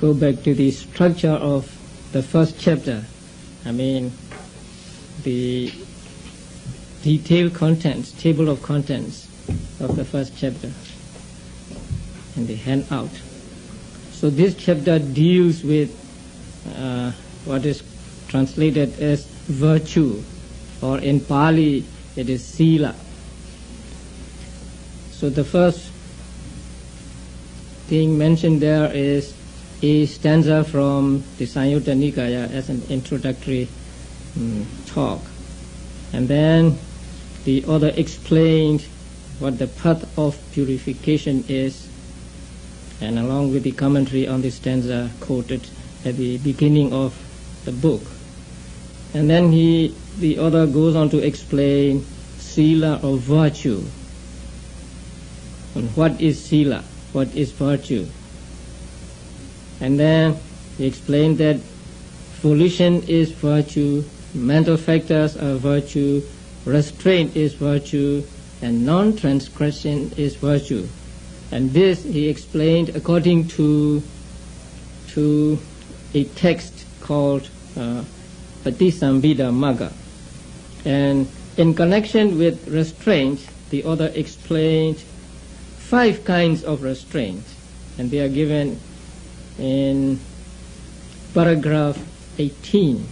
go back to the structure of the first chapter. I mean, the detailed contents, table of contents of the first chapter in the handout. So this chapter deals with uh, what is translated as virtue, or in Pali it is sila. So the first thing mentioned there is a stanza from the Sanyutta Nikaya as an introductory um, talk. And then the author explained what the path of purification is, and along with the commentary on the stanza quoted at the beginning of the book. And then he, the author goes on to explain sila or virtue. And what is sila? What is virtue? And then he explained that volition is virtue, mental factors are virtue, restraint is virtue, and non-transgression is virtue. And this he explained according to to a text called uh, Patisambhida Magga. And in connection with restraint, the author explained five kinds of restraint, and they are given in paragraph 18.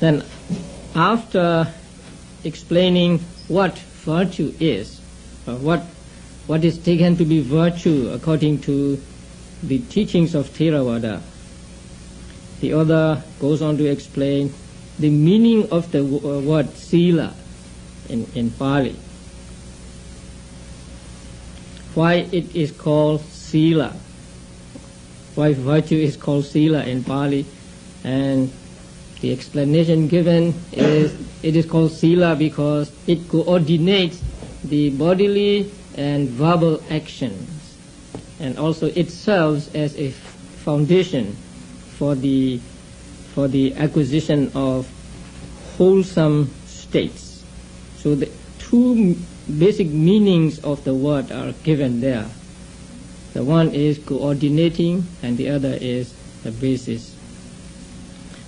Then, after explaining what virtue is, or what what is taken to be virtue according to the teachings of Theravada, the author goes on to explain the meaning of the uh, word sila in, in Pali. Why it is called sila, why virtue is called sila in Pali, and the explanation given is it is called sila because it coordinates the bodily and verbal actions, and also it serves as a foundation for the for the acquisition of wholesome states. So the two basic meanings of the word are given there. The one is coordinating, and the other is the basis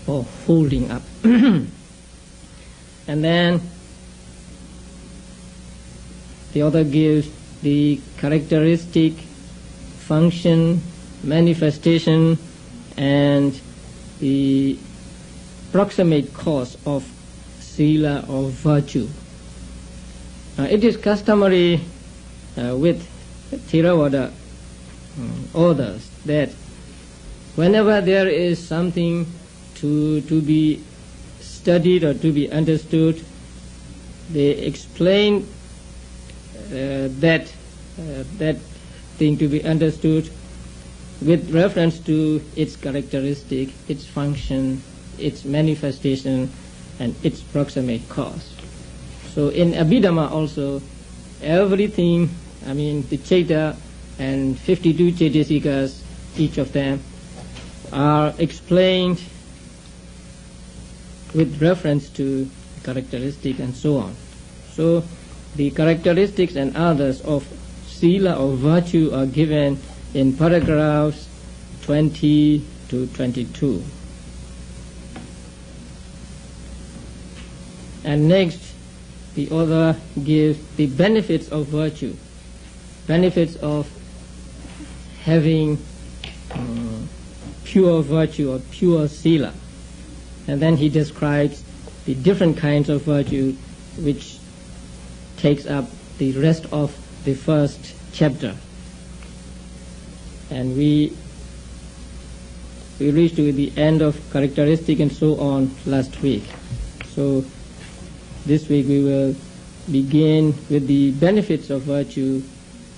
or holding up. and then the author gives the characteristic, function, manifestation, and the proximate cause of sila or virtue. Uh, it is customary uh, with Theravada um, orders that whenever there is something to, to be studied or to be understood, they explain uh, that, uh, that thing to be understood with reference to its characteristic, its function, its manifestation, and its proximate cause. So in Abhidhamma also, everything, I mean the Chaita and 52 Chaitasikas, each of them, are explained with reference to characteristic and so on. So the characteristics and others of sila or virtue are given in paragraphs 20 to 22. And next, the other gives the benefits of virtue, benefits of having um, pure virtue or pure sila. And then he describes the different kinds of virtue which takes up the rest of the first chapter. And we we reached to the end of characteristic and so on last week. So this week we will begin with the benefits of virtue,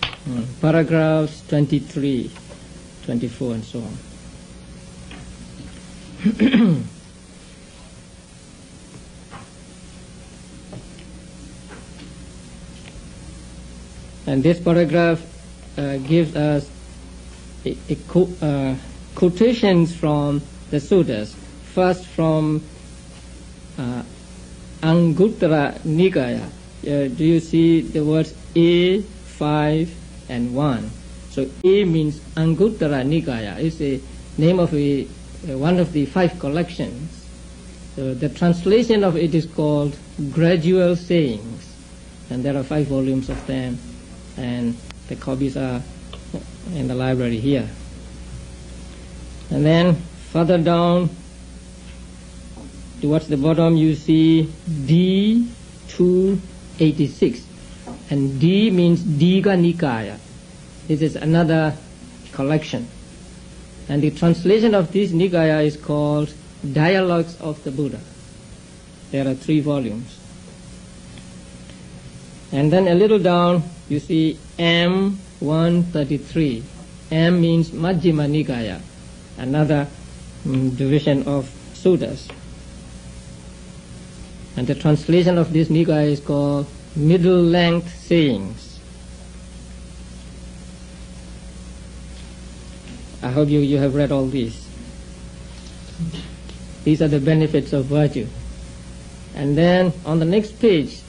uh, paragraphs 23, 24 and so on. and this paragraph uh, gives us a, a co- uh, quotations from the sutras. First from uh, Anguttara Nikaya. Uh, do you see the words A, 5, and 1? So A means Anguttara Nikaya. It's the name of a, uh, one of the five collections. So the translation of it is called Gradual Sayings. And there are five volumes of them. And the copies are in the library here. And then further down towards the bottom you see D286. And D means Digha Nikaya. This is another collection. And the translation of this Nikaya is called Dialogues of the Buddha. There are three volumes. And then a little down you see M133. M means Majjhima Nikaya, another mm, division of sutras. And the translation of this Nikaya is called Middle Length Sayings. I hope you, you have read all these. These are the benefits of virtue. And then on the next page,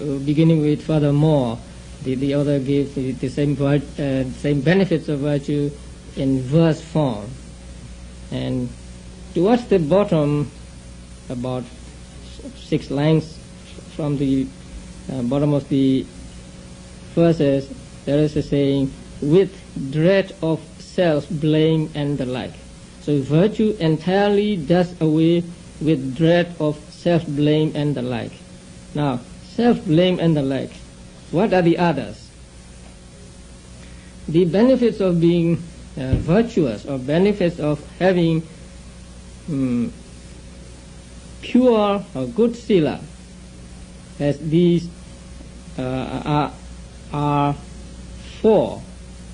uh, beginning with furthermore, the, the author gives the, the same, uh, same benefits of virtue in verse form. And towards the bottom, about six lines from the uh, bottom of the verses, there is a saying, with dread of self, blame, and the like. So virtue entirely does away with dread of self, blame, and the like. Now, self, blame, and the like. What are the others? The benefits of being uh, virtuous or benefits of having um, pure or good sila as these uh, are, are four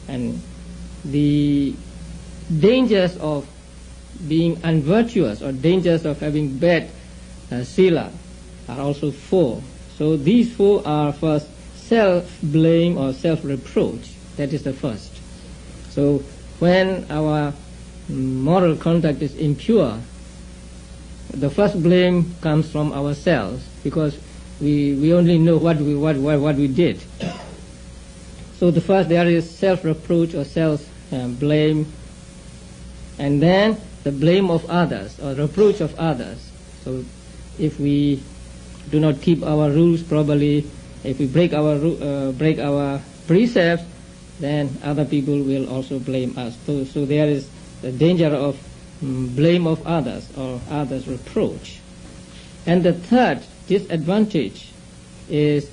and the dangers of being unvirtuous or dangers of having bad uh, sila are also four. So these four are first self-blame or self-reproach. That is the first. So when our moral conduct is impure, the first blame comes from ourselves because we, we only know what we, what, what, what we did. So the first there is self-reproach or self-blame, and then the blame of others or reproach of others. So if we do not keep our rules properly, if we break our uh, break our precepts, then other people will also blame us. So, so there is the danger of um, blame of others or others' reproach. And the third disadvantage is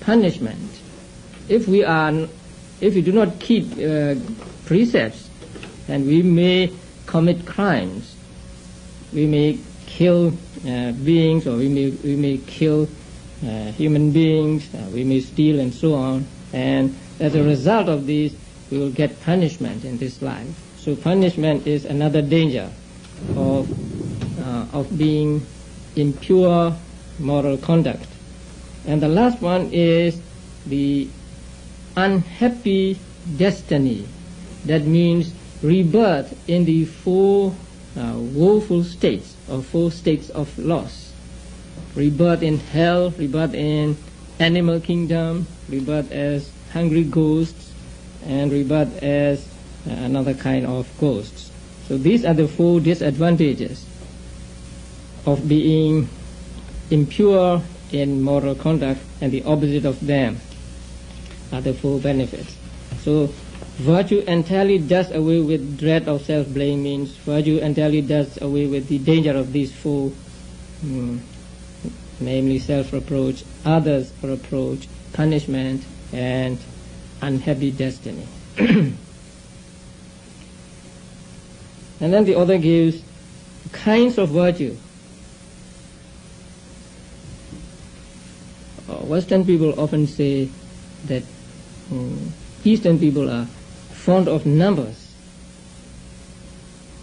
punishment. If we are, if we do not keep uh, precepts, then we may commit crimes. We may kill uh, beings, or we may we may kill uh, human beings. Uh, we may steal and so on. And as a result of this, we will get punishment in this life. So punishment is another danger of uh, of being impure moral conduct. And the last one is the unhappy destiny. That means rebirth in the four uh, woeful states or four states of loss. Rebirth in hell, rebirth in animal kingdom, rebirth as hungry ghosts, and rebirth as another kind of ghosts. So these are the four disadvantages of being impure in moral conduct, and the opposite of them are the four benefits. So virtue entirely does away with dread of self-blame means virtue entirely does away with the danger of these four, um, namely self-reproach, others reproach, punishment, and unhappy destiny. and then the author gives kinds of virtue. Uh, Western people often say that um, Eastern people are fond of numbers.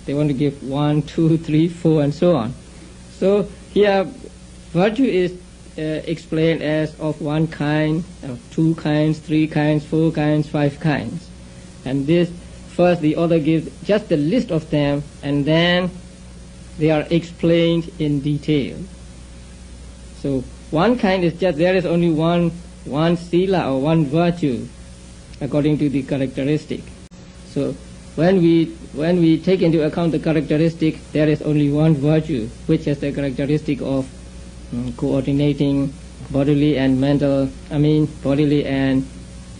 They want to give one, two, three, four, and so on. So here, virtue is uh, explained as of one kind, of two kinds, three kinds, four kinds, five kinds. And this, first the author gives just the list of them, and then they are explained in detail. So one kind is just there is only one one sila or one virtue, according to the characteristic. So when we when we take into account the characteristic, there is only one virtue, which has the characteristic of um, coordinating bodily and mental, I mean bodily and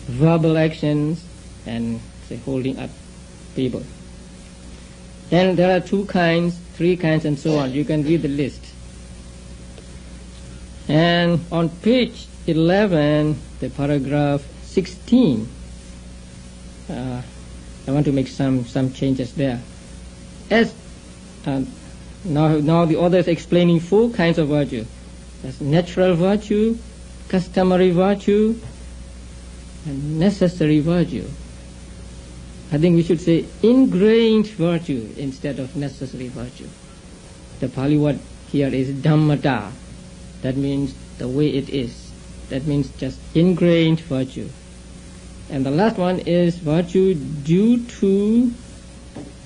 verbal actions, and say holding up people. Then there are two kinds, three kinds, and so on. You can read the list. And on page 11, the paragraph 16, uh, I want to make some, some changes there. As uh, now, now the author is explaining four kinds of virtue. There's natural virtue, customary virtue, and necessary virtue. I think we should say ingrained virtue instead of necessary virtue. The Pali word here is dhammata. That means the way it is. That means just ingrained virtue. And the last one is virtue due to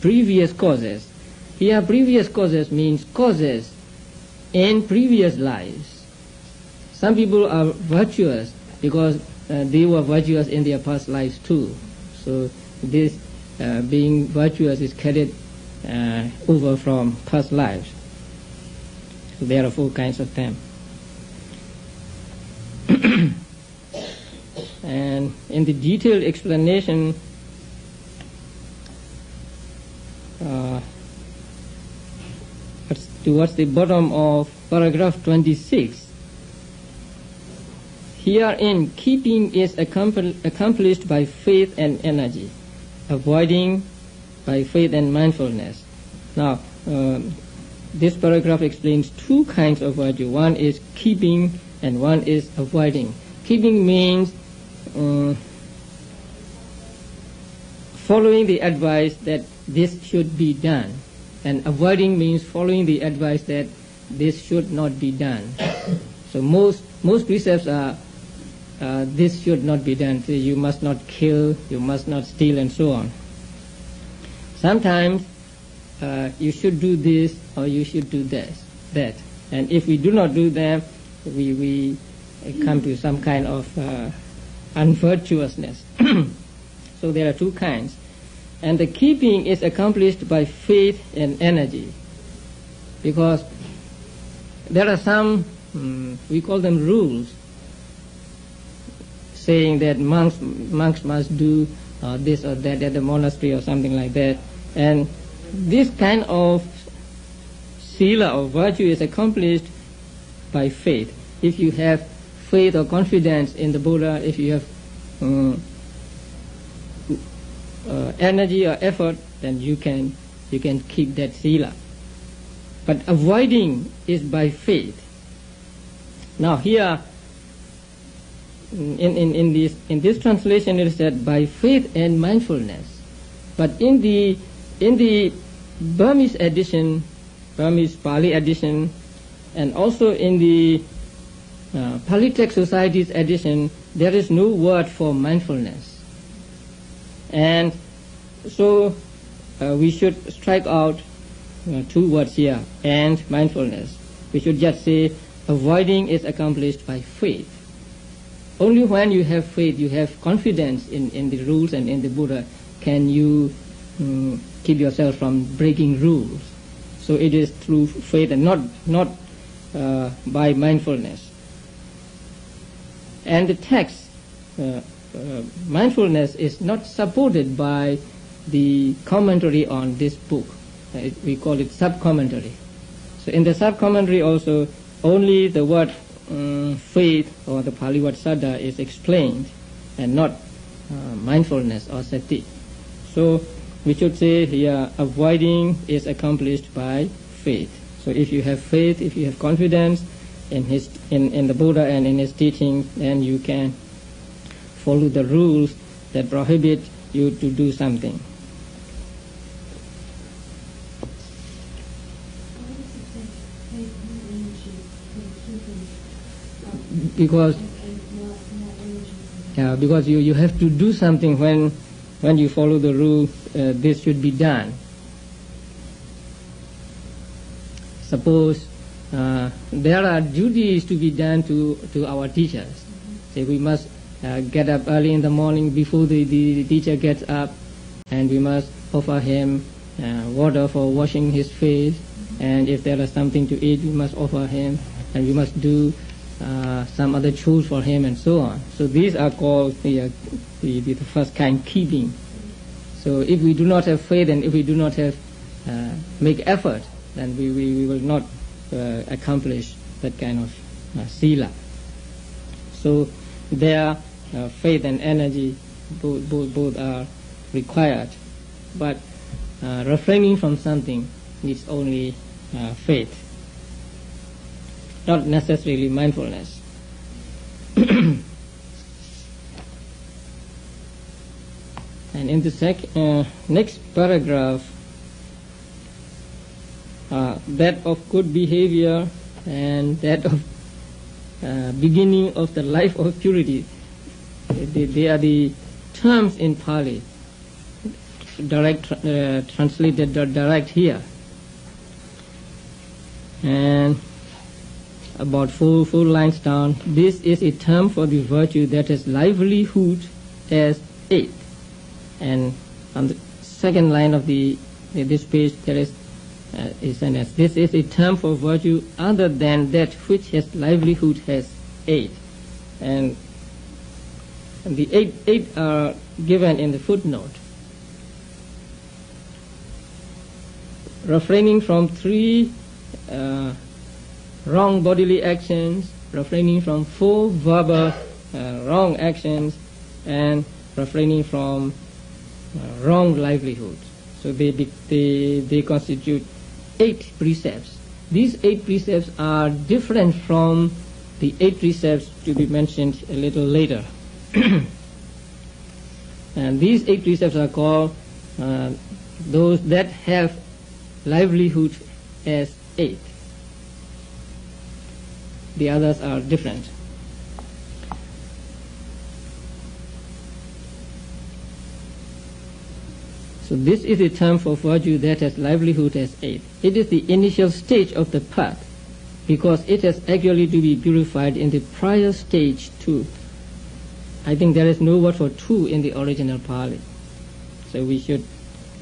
previous causes. Here previous causes means causes in previous lives. Some people are virtuous because uh, they were virtuous in their past lives too. So this uh, being virtuous is carried uh, over from past lives. So there are four kinds of them. and in the detailed explanation, uh, towards the bottom of paragraph 26, Herein, keeping is accomplished by faith and energy, avoiding by faith and mindfulness. Now, um, this paragraph explains two kinds of virtue. One is keeping and one is avoiding. Keeping means um, following the advice that this should be done. And avoiding means following the advice that this should not be done. So most, most precepts are uh, this should not be done. You must not kill, you must not steal, and so on. Sometimes uh, you should do this or you should do this, that. And if we do not do them, we, we come to some kind of uh, unvirtuousness. so there are two kinds. And the keeping is accomplished by faith and energy. Because there are some, um, we call them rules, saying that monks, monks must do uh, this or that at the monastery or something like that. And this kind of sila or virtue is accomplished by faith. If you have faith or confidence in the Buddha, if you have um, uh, energy or effort, then you can you can keep that sila. But avoiding is by faith. Now here in, in, in, this, in this translation it is said by faith and mindfulness. But in the, in the Burmese edition, Burmese Pali edition, and also in the uh, Pali Society's edition, there is no word for mindfulness. And so uh, we should strike out uh, two words here, and mindfulness. We should just say avoiding is accomplished by faith. Only when you have faith, you have confidence in, in the rules and in the Buddha, can you um, keep yourself from breaking rules. So it is through faith and not, not uh, by mindfulness. And the text, uh, uh, mindfulness is not supported by the commentary on this book. Uh, we call it sub-commentary. So in the sub-commentary also, only the word um, faith or the Pali word saddha is explained and not uh, mindfulness or sati. So we should say here avoiding is accomplished by faith. So if you have faith, if you have confidence in his in, in the Buddha and in his teachings, then you can follow the rules that prohibit you to do something. Because because you, you have to do something when when you follow the rule uh, this should be done suppose uh, there are duties to be done to, to our teachers say we must uh, get up early in the morning before the, the teacher gets up, and we must offer him uh, water for washing his face. And if there is something to eat, we must offer him, and we must do uh, some other tools for him, and so on. So these are called the, the, the first kind keeping. So if we do not have faith and if we do not have uh, make effort, then we, we, we will not uh, accomplish that kind of uh, sila. So their uh, faith and energy both, both, both are required. But refraining from something needs only faith, not necessarily mindfulness. and in the sec- uh, next paragraph, uh, that of good behavior and that of uh, beginning of the life of purity. They, they are the terms in Pali, direct uh, translated direct here. And about four four lines down, this is a term for the virtue that has livelihood as aid. And on the second line of the this page, there is uh, a sentence. This is a term for virtue other than that which has livelihood has aid. And, and the eight, eight are given in the footnote. Refraining from three uh, wrong bodily actions, refraining from four verbal uh, wrong actions, and refraining from uh, wrong livelihoods. So they, they, they constitute eight precepts. These eight precepts are different from the eight precepts to be mentioned a little later. and these eight precepts are called uh, those that have livelihood as eight. The others are different. So this is the term for virtue that has livelihood as aid. It is the initial stage of the path because it has actually to be purified in the prior stage too. I think there is no word for two in the original Pali. So we should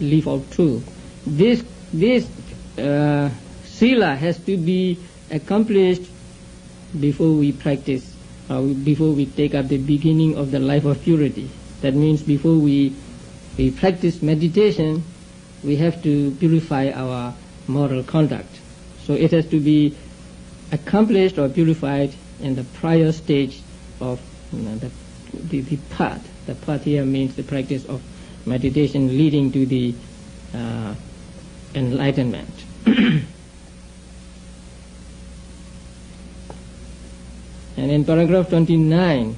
leave out two. This, this uh, sila has to be accomplished before we practice, uh, before we take up the beginning of the life of purity. That means before we we practice meditation, we have to purify our moral conduct. So it has to be accomplished or purified in the prior stage of you know, the, the, the path. The path here means the practice of meditation leading to the uh, enlightenment. and in paragraph 29,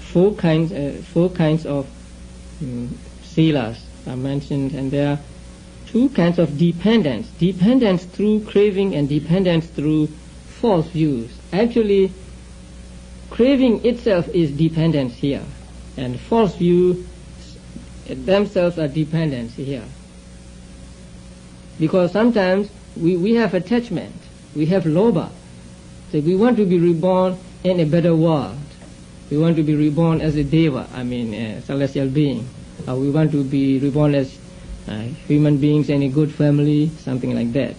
four kinds, uh, four kinds of um, silas are mentioned, and there are two kinds of dependence: dependence through craving and dependence through false views. Actually, craving itself is dependence here, and false views themselves are dependence here. Because sometimes we, we have attachment, we have lobha, we want to be reborn in a better world. We want to be reborn as a deva, I mean, a celestial being. Uh, we want to be reborn as uh, human beings in a good family, something like that.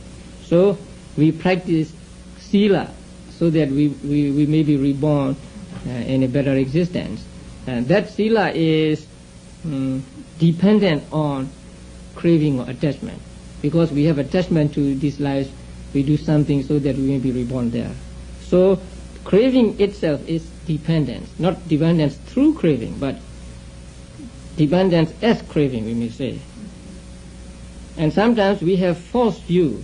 So we practice sila so that we, we, we may be reborn uh, in a better existence. And that sila is um, dependent on craving or attachment. Because we have attachment to this life, we do something so that we may be reborn there. So craving itself is dependence, not dependence through craving, but dependence as craving, we may say. And sometimes we have false view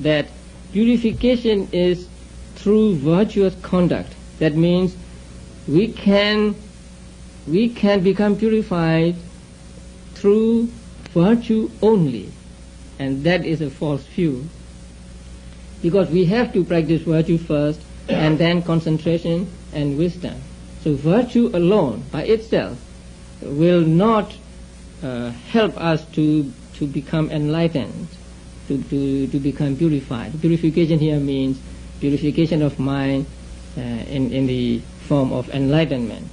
that purification is through virtuous conduct. That means we can we can become purified through virtue only. And that is a false view. Because we have to practice virtue first and then concentration and wisdom. So virtue alone by itself will not uh, help us to, to become enlightened, to, to, to become purified. Purification here means purification of mind, uh, in, in the form of enlightenment.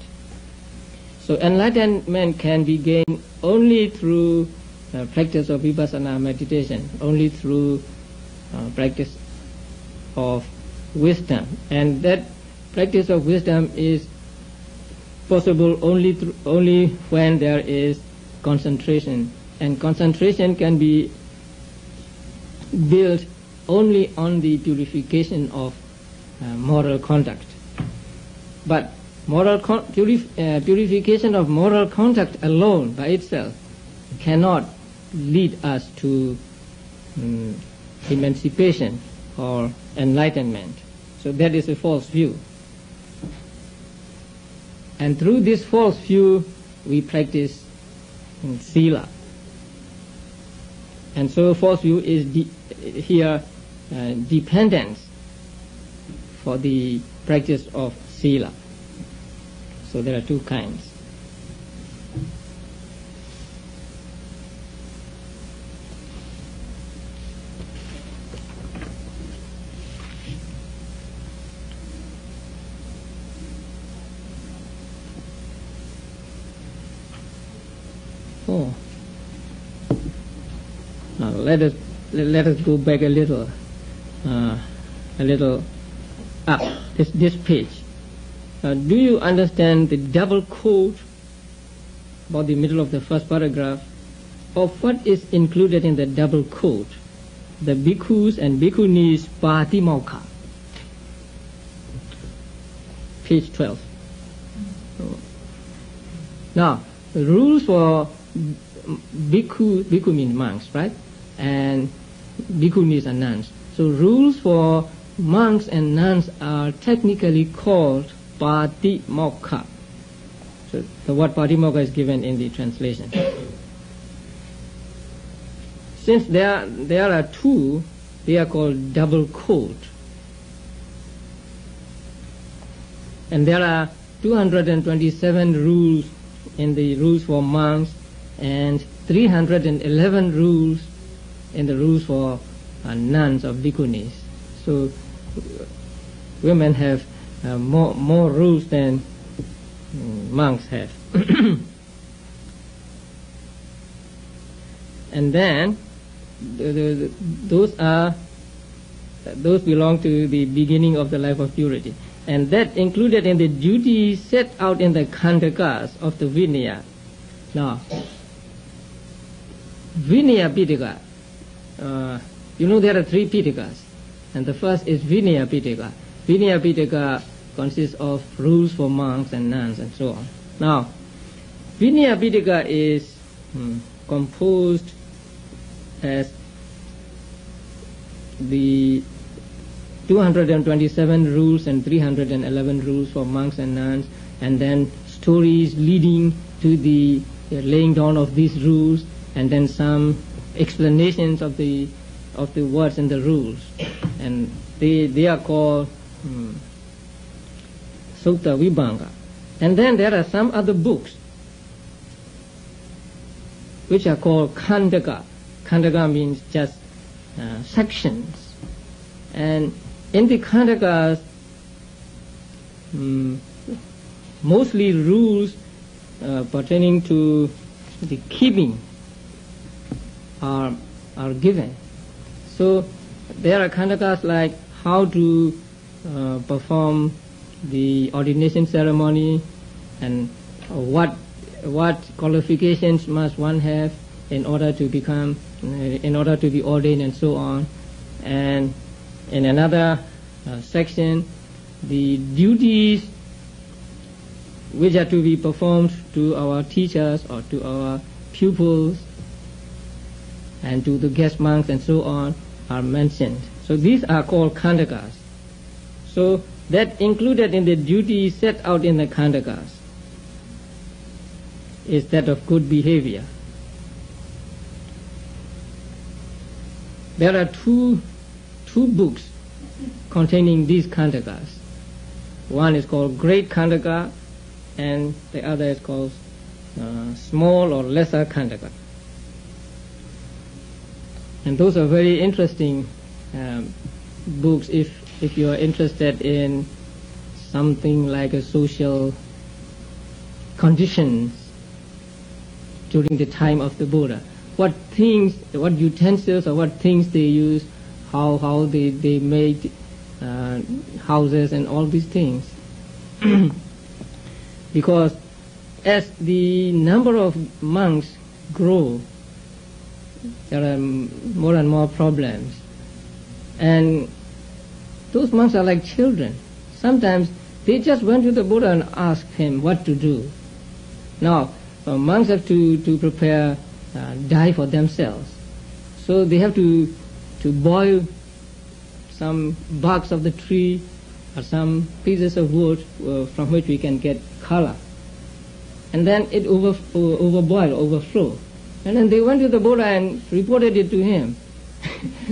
So enlightenment can be gained only through uh, practice of vipassana meditation, only through uh, practice of wisdom. And that practice of wisdom is possible only through, only when there is concentration. And concentration can be built only on the purification of uh, moral conduct. But moral con- purif- uh, purification of moral conduct alone by itself cannot lead us to um, emancipation or enlightenment. So that is a false view. And through this false view, we practice sila. And so false view is de- here uh, dependence for the practice of sila. So there are two kinds. Oh. Now let us let us go back a little, uh, a little up this this page. Uh, do you understand the double quote about the middle of the first paragraph of what is included in the double quote? The bhikkhus and bhikkhunis patimokkha. Page 12. Now, the rules for bhikkhu, bhikkhu means monks, right? And bhikkhunis are nuns. So rules for monks and nuns are technically called Patimokkha. So the word Patimokkha is given in the translation. Since there, there are two, they are called double quote. And there are 227 rules in the rules for monks and 311 rules in the rules for uh, nuns of bhikkhunis. So women have uh, more more rules than um, monks have. and then the, the, the, those are those belong to the beginning of the life of purity, and that included in the duties set out in the Khandakas of the Vinaya. Now, Vinaya Pitaka, uh, you know there are three Pitakas, and the first is Vinaya Pitaka. Vinaya Pitaka consists of rules for monks and nuns and so on. Now, Vinaya Pitaka is hmm, composed as the 227 rules and 311 rules for monks and nuns, and then stories leading to the laying down of these rules, and then some explanations of the of the words and the rules, and they they are called hmm, Sutta Vibhanga. And then there are some other books which are called Khandaka. Khandaka means just uh, sections. And in the Khandakas, um, mostly rules uh, pertaining to the keeping are, are given. So there are Khandakas like how to uh, perform the ordination ceremony and what what qualifications must one have in order to become uh, in order to be ordained and so on and in another uh, section the duties which are to be performed to our teachers or to our pupils and to the guest monks and so on are mentioned so these are called Khandakas so that included in the duties set out in the Khandakas is that of good behavior. There are two, two books containing these kandakas. One is called Great Khandaka and the other is called uh, Small or Lesser Khandaka. And those are very interesting um, books if, if you are interested in something like a social conditions during the time of the Buddha. What things, what utensils or what things they use, how, how they, they made uh, houses and all these things. because as the number of monks grow, there are more and more problems. And those monks are like children. Sometimes they just went to the Buddha and asked him what to do. Now, uh, monks have to, to prepare uh, dye for themselves. So they have to, to boil some barks of the tree or some pieces of wood uh, from which we can get color. And then it over, overboil, overflow. And then they went to the Buddha and reported it to him.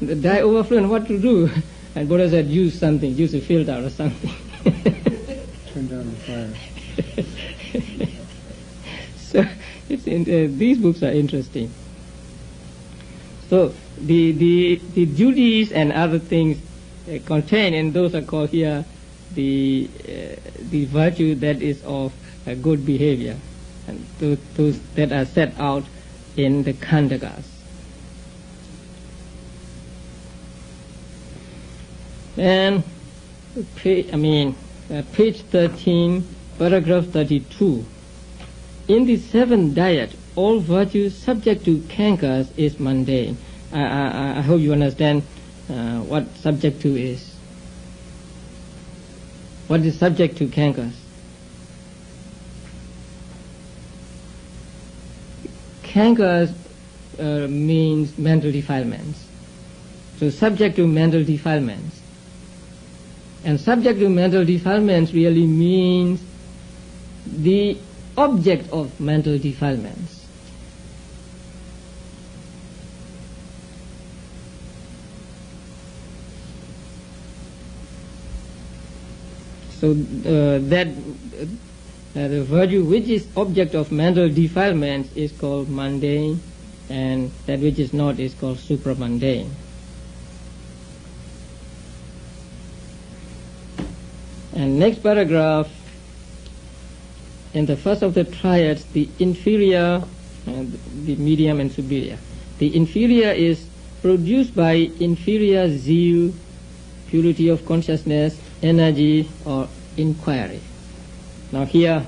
the dye overflow and what to do. And Buddha said, use something, use a filter or something. Turn down the fire. so in, uh, these books are interesting. So the, the, the duties and other things uh, contained, and those are called here the, uh, the virtue that is of good behavior, those, those that are set out in the Khandakas. And page, I mean, uh, page 13, paragraph 32. In the seventh dyad, all virtues subject to cankers is mundane. I, I, I hope you understand uh, what subject to is. What is subject to cankers? Cankers uh, means mental defilements. So subject to mental defilements. And subject to mental defilements really means the object of mental defilements. So uh, that uh, the virtue which is object of mental defilements is called mundane, and that which is not is called supramundane. And next paragraph, in the first of the triads, the inferior, and the medium and superior. The inferior is produced by inferior zeal, purity of consciousness, energy, or inquiry. Now here,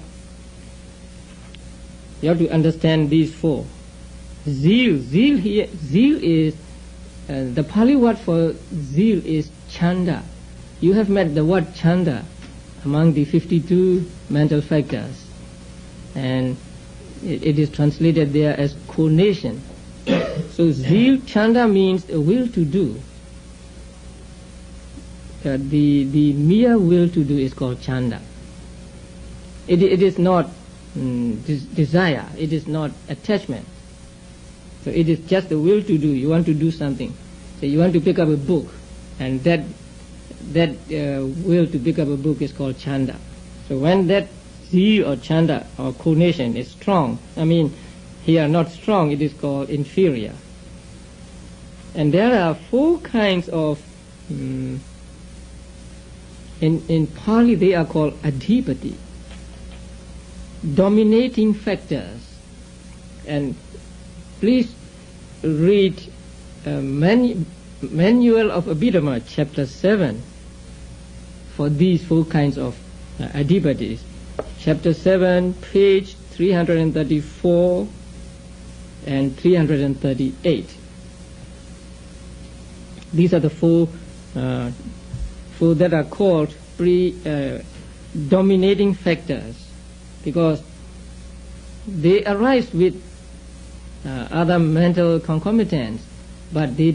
you have to understand these four. Zeal, zeal here, zeal is, uh, the Pali word for zeal is chanda. You have met the word chanda among the 52 mental factors. And it, it is translated there as conation. so zeal, chanda means a will to do. Uh, the, the mere will to do is called chanda. It, it is not mm, des- desire, it is not attachment. So it is just the will to do. You want to do something. So you want to pick up a book, and that that uh, will to pick up a book is called chanda. So when that zeal or chanda or conation is strong, I mean, here not strong, it is called inferior. And there are four kinds of, um, in, in Pali they are called adhipati, dominating factors. And please read uh, manu- Manual of Abhidhamma, chapter 7, for these four kinds of uh. Chapter 7, page 334 and 338. These are the four, uh, four that are called pre, uh, dominating factors because they arise with uh, other mental concomitants, but they,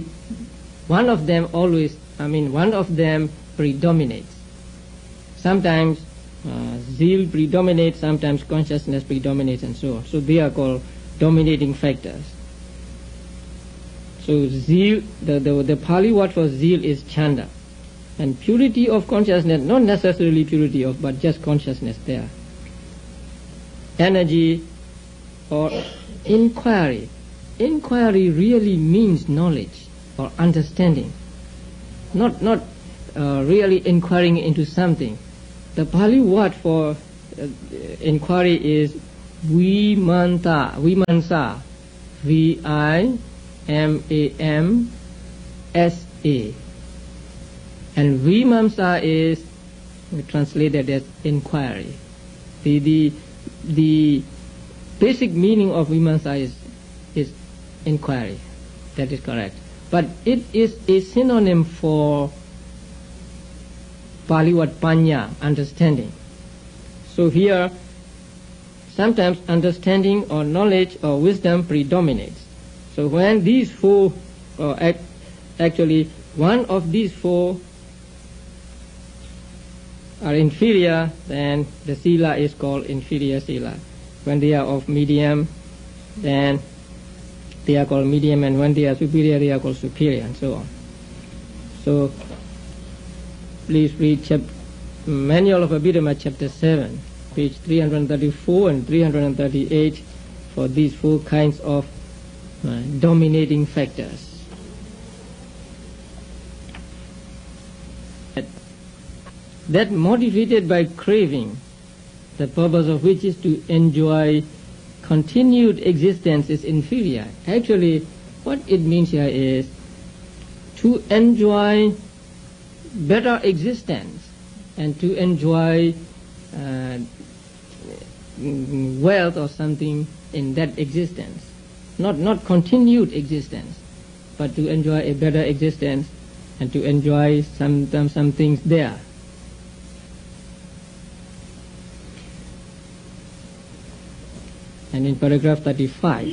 one of them always, I mean, one of them predominates. Sometimes uh, zeal predominates, sometimes consciousness predominates, and so on. So they are called dominating factors. So zeal, the, the, the Pali word for zeal is chanda. And purity of consciousness, not necessarily purity of, but just consciousness there. Energy or inquiry. Inquiry really means knowledge or understanding. Not, not uh, really inquiring into something, the Pali word for uh, inquiry is vimanta, vimansa, V I M A M S A. And vimamsa is translated as inquiry. The, the, the basic meaning of vimamsa is, is inquiry. That is correct. But it is a synonym for Pali word panna, understanding. So here, sometimes understanding or knowledge or wisdom predominates. So when these four, or ac- actually one of these four are inferior, then the sila is called inferior sila. When they are of medium, then they are called medium, and when they are superior, they are called superior, and so on. So please read chap- Manual of Abhidhamma, chapter 7, page 334 and 338 for these four kinds of uh, dominating factors. That motivated by craving, the purpose of which is to enjoy continued existence is inferior. Actually, what it means here is to enjoy better existence and to enjoy uh, wealth or something in that existence. Not, not continued existence, but to enjoy a better existence and to enjoy some, some, some things there. And in paragraph 35,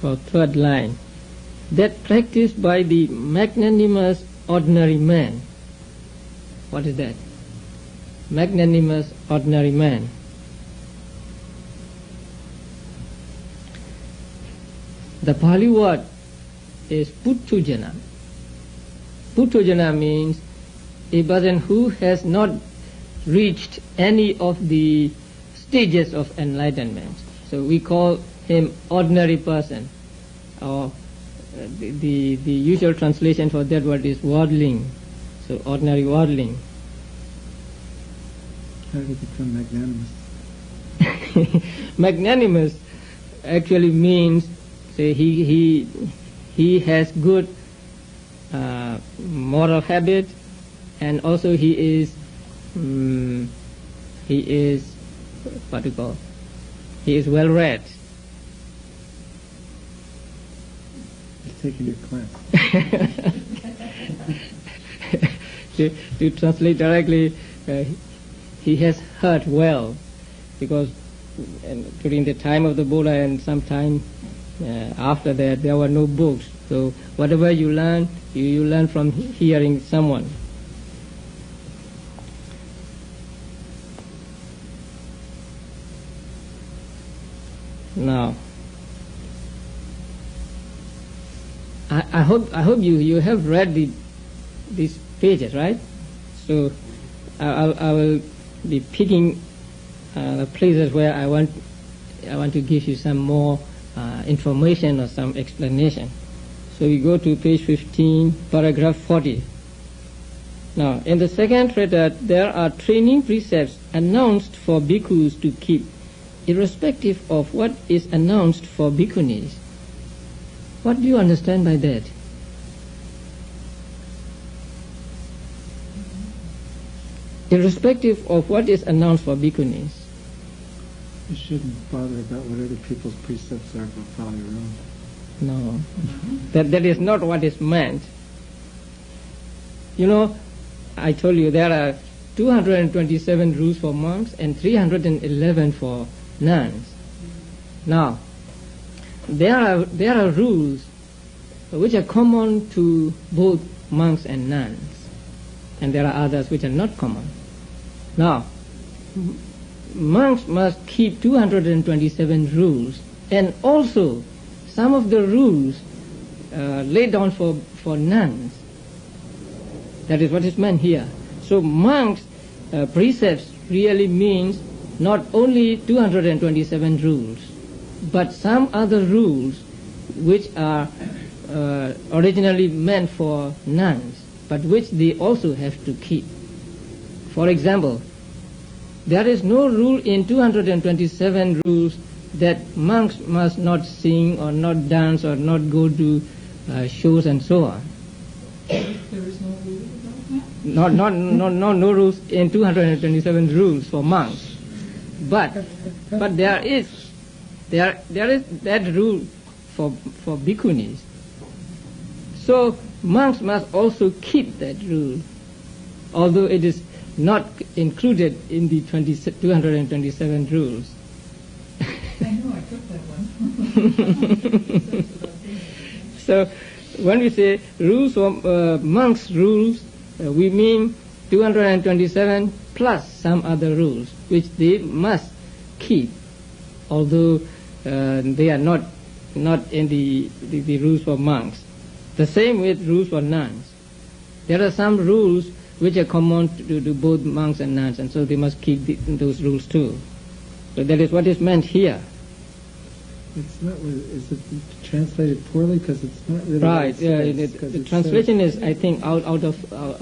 for third line, that practiced by the magnanimous ordinary man. What is that? Magnanimous ordinary man. The Pali word is puthujjana. Puthujjana means a person who has not reached any of the stages of enlightenment. So we call him ordinary person or uh, the, the, the usual translation for that word is worldling. So ordinary worldling. How did he become magnanimous? Magnanimous actually means say he he he has good uh, moral habit and also he is um, he is what you call he is well read He's taking your class. to, to translate directly, uh, he has heard well, because and during the time of the Buddha and some time uh, after that, there were no books. So whatever you learn, you, you learn from hearing someone. Now, I, I hope I hope you, you have read the these pages, right? So I, I'll, I will be picking uh, the places where I want I want to give you some more uh, information or some explanation. So we go to page 15, paragraph 40. Now, in the second treatise, there are training precepts announced for bhikkhus to keep, irrespective of what is announced for bhikkhunis. What do you understand by that? Irrespective of what is announced for bhikkhunis. You shouldn't bother about what other people's precepts are, but follow your own. No, that, that is not what is meant. You know, I told you there are 227 rules for monks and 311 for nuns. Now, there are, there are rules which are common to both monks and nuns, and there are others which are not common. Now, monks must keep 227 rules, and also some of the rules uh, laid down for, for nuns. That is what is meant here. So monks' uh, precepts really means not only 227 rules, but some other rules which are uh, originally meant for nuns. but which they also have to keep. For example, there is no rule in 227 rules that monks must not sing or not dance or not go to uh, shows and so on. There is no rule about that? Not, not, no, no, no rules in 227 rules for monks. But, but there is, there, there is that rule for, for bhikkhunis. So monks must also keep that rule, although it is not included in the 20, 227 rules. I know, I took that one. So when we say rules for uh, monks rules, uh, we mean 227 plus some other rules which they must keep, although uh, they are not not in the, the, the rules for monks. The same with rules for nuns. There are some rules which are common to, to both monks and nuns, and so they must keep the, those rules too. So that is what is meant here. It's not, is it translated poorly? Because it's not really. Right. Yeah. says, it- the translation is, I think, out out of. Uh, uh,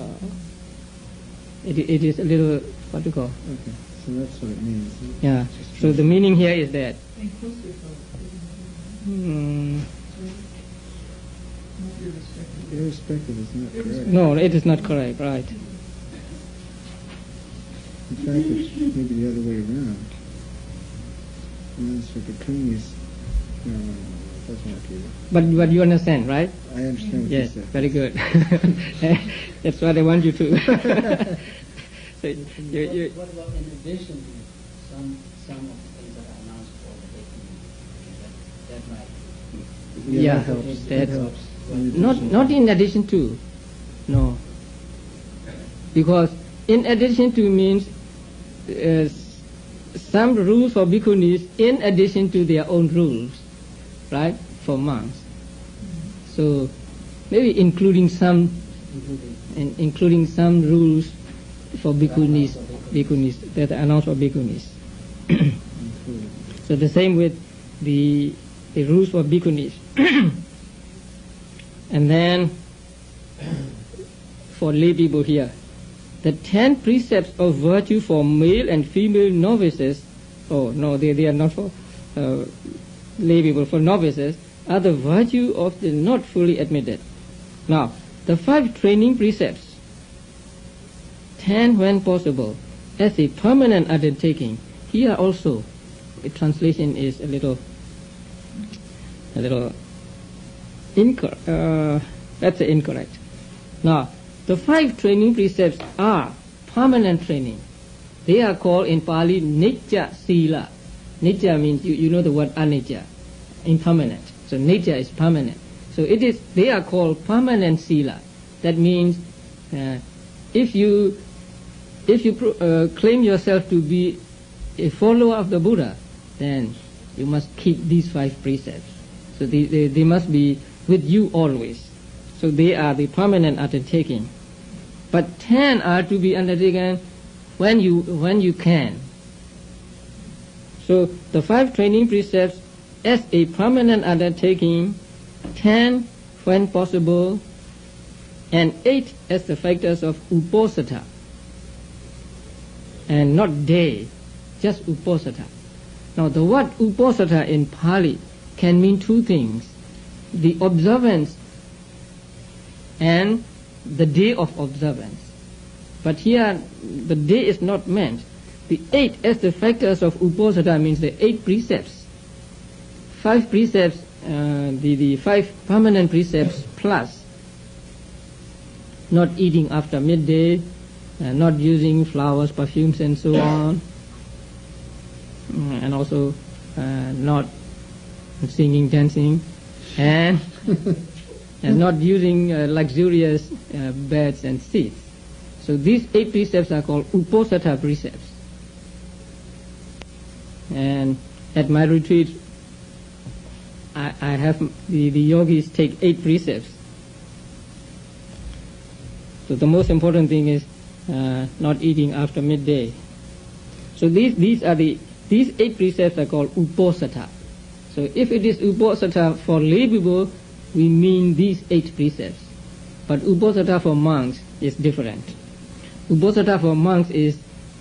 it, it is a little what do you call? Okay, so that's what it means. Yeah. So the meaning here is that. Inclusive of, Mm, irrespective. Is not correct. no, it is not correct. Right. In fact, it's maybe the other way around. And that's what the no, no, no, that's not either. But but you understand, right? I understand what Yes. you said. Very good. That's what I want you to. so you, What, you, what about in addition to some some of the things that are announced for the baking? That, that might Yeah, that helps. That that- helps. Not not in addition to, no. Because in addition to means uh, some rules for bhikkhunis in addition to their own rules, right? For monks. So maybe including some, in, including some rules for bhikkhunis, bhikkhunis that are announced for bhikkhunis. So the same with the, the rules for bhikkhunis. and then for lay people here, the ten precepts of virtue for male and female novices, oh no, they, they are not for uh, lay people, for novices, are the virtue of the not fully admitted. Now, the five training precepts, ten when possible, as a permanent undertaking, here also the translation is a little, a little incorrect. Uh, that's incorrect. Now, the five training precepts are permanent training. They are called in Pali Nicca Sila. Nicca means you, you know the word anicca, impermanent. So nature is permanent. So it is. They are called permanent Sila. That means uh, if you if you uh, claim yourself to be a follower of the Buddha, then you must keep these five precepts. So they, they, they must be with you always. So they are the permanent undertaking. But ten are to be undertaken when you when you can. So the five training precepts as a permanent undertaking, ten when possible, and eight as the factors of uposatha and not day, just uposatha. Now the word uposatha in Pali can mean two things. The observance and the day of observance. But here the day is not meant. The eight as the factors of uposatha means the eight precepts. Five precepts, uh, the, the five permanent precepts plus not eating after midday, uh, not using flowers, perfumes, and so on, and also uh, not singing, dancing, and and not using uh, luxurious uh, beds and seats. So these eight precepts are called uposatha precepts. And at my retreat, I, I have the, the yogis take eight precepts. So the most important thing is uh, not eating after midday. So these these are the these eight precepts are called uposatha. So if it is uposatha for lay people, we mean these eight precepts. But Uposatha for monks is different. Uposatha for monks is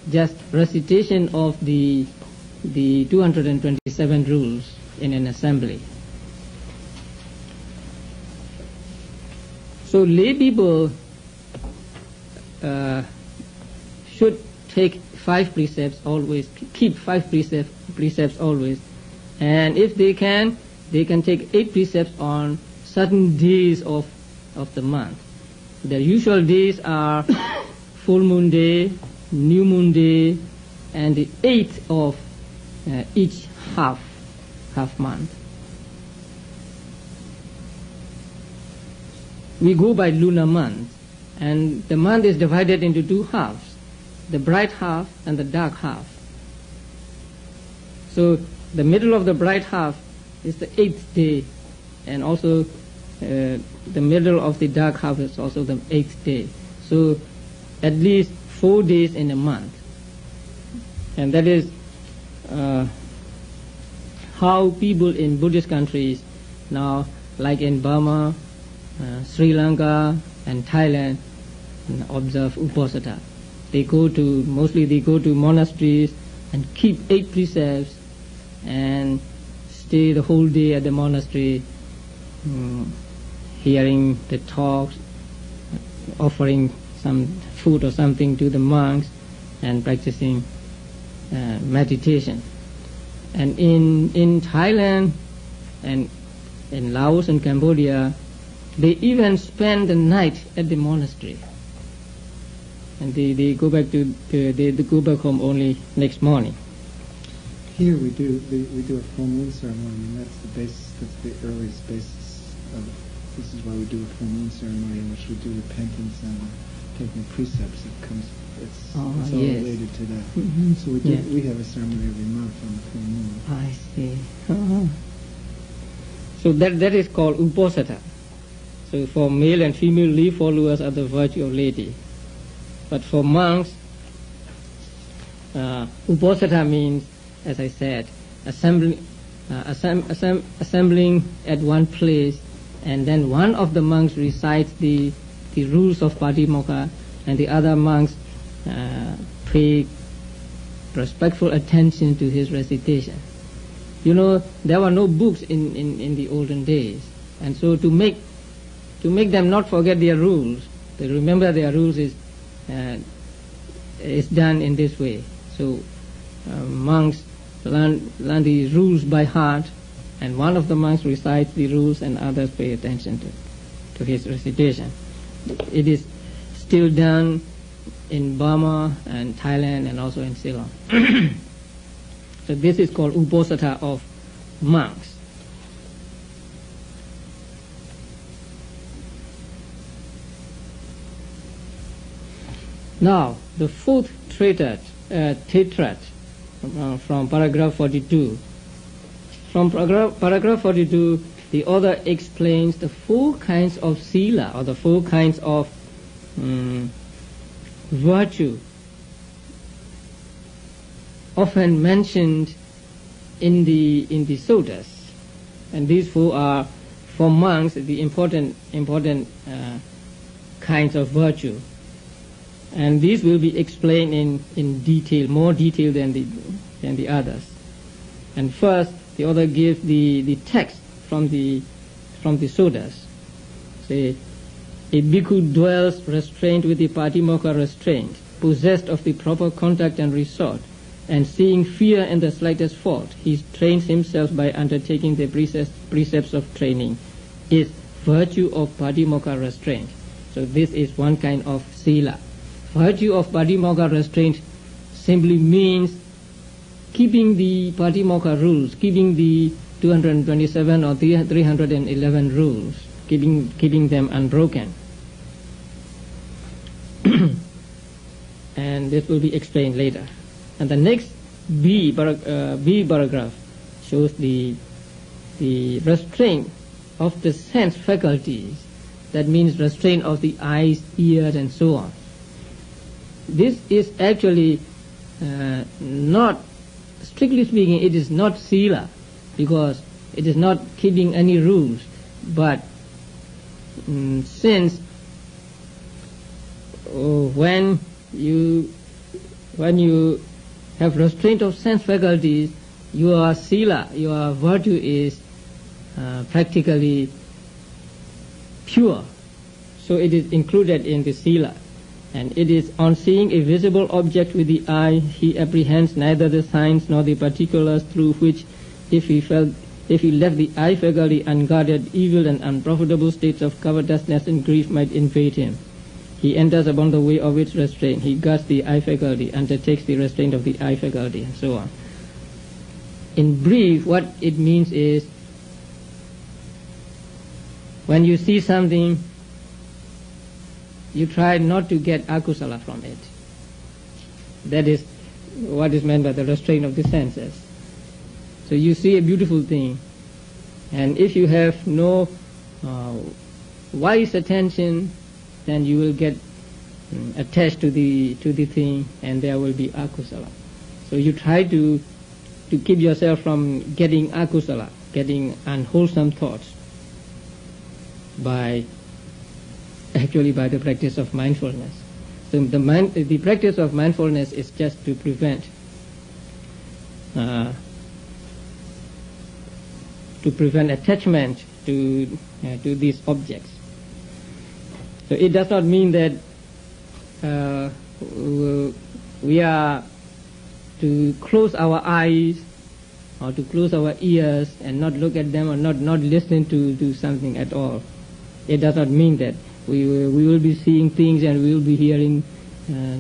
just recitation of the the 227 rules in an assembly. So lay people uh, should take five precepts always, keep five precepts, precepts always, and if they can, they can take eight precepts on certain days of of the month. The usual days are full moon day, new moon day, and the eighth of uh, each half half month. We go by lunar month, and the month is divided into two halves, the bright half and the dark half. So the middle of the bright half is the eighth day, and also uh, the middle of the dark half is also the eighth day. So at least four days in a month. And that is uh, how people in Buddhist countries now, like in Burma, Sri Lanka, and Thailand, observe Uposatha. They go to, mostly they go to monasteries and keep eight precepts and stay the whole day at the monastery, mm, hearing the talks, offering some food or something to the monks, and practicing uh, meditation. And in in Thailand and in Laos and Cambodia, they even spend the night at the monastery. And they, they go back to, to they, they go back home only next morning. Here we do the, we do a full moon ceremony, and that's the basis. That's the earliest basis of. This is why we do a full moon ceremony, in which we do repentance and taking precepts. It comes. It's, Oh, it's all yes. related to that. Mhm. So we do. We have a ceremony every month on the full moon. I see. Uh-huh. So that that is called uposatha. So for male and female leaf followers are the virtue of lady. But for monks, uh, uposatha means, as I said, assembling, uh, assemb- assemb- assembling at one place, and then one of the monks recites the the rules of patimokkha, and the other monks uh, pay respectful attention to his recitation. You know, there were no books in, in, in the olden days. And so to make, to make them not forget their rules, to remember their rules is, uh, is done in this way. So uh, monks learn, learn the rules by heart, and one of the monks recites the rules and others pay attention to, to his recitation. It is still done in Burma and Thailand and also in Ceylon. so this is called uposatha of monks. Now, the fourth treatise, uh, tetrad, uh, from paragraph 42. From paragraph, paragraph 42, the author explains the four kinds of sila, or the four kinds of mm, virtue often mentioned in the in the suttas, and these four are for monks the important important uh, kinds of virtue, and these will be explained in in detail, more detail than the than the others. And first, the other gives the the text from the from the suttas. Say, a bhikkhu dwells restrained with the patimokkha restraint, possessed of the proper contact and resort, and seeing fear in the slightest fault, he trains himself by undertaking the precepts, precepts of training, is virtue of patimokkha restraint. So this is one kind of sila. Virtue of patimokkha restraint simply means keeping the patimokkha rules, keeping the 227 or 311 rules, keeping, keeping them unbroken. and this will be explained later. And the next B, uh, B paragraph shows the, the restraint of the sense faculties. That means restraint of the eyes, ears, and so on. This is actually uh, not, strictly speaking, it is not sila, because it is not keeping any rules. But mm, since uh, when you when you have restraint of sense faculties, your sila, your virtue is uh, practically pure. So it is included in the sila. And it is on seeing a visible object with the eye, he apprehends neither the signs nor the particulars through which, if he felt, if he left the eye faculty unguarded, evil and unprofitable states of covetousness and grief might invade him. He enters upon the way of its restraint. He guards the eye faculty, undertakes the restraint of the eye faculty, and so on. In brief, what it means is when you see something, you try not to get akusala from it. That is what is meant by the restraint of the senses. So you see a beautiful thing, and if you have no uh, wise attention, then you will get mm, attached to the to the thing, and there will be akusala. So you try to to keep yourself from getting akusala, getting unwholesome thoughts by actually by the practice of mindfulness. So the mind, the practice of mindfulness is just to prevent uh, to prevent attachment to uh, to these objects. So it does not mean that uh, we are to close our eyes or to close our ears and not look at them or not, not listen to, to something at all. It does not mean that. We, will- we will be seeing things and we will be hearing uh,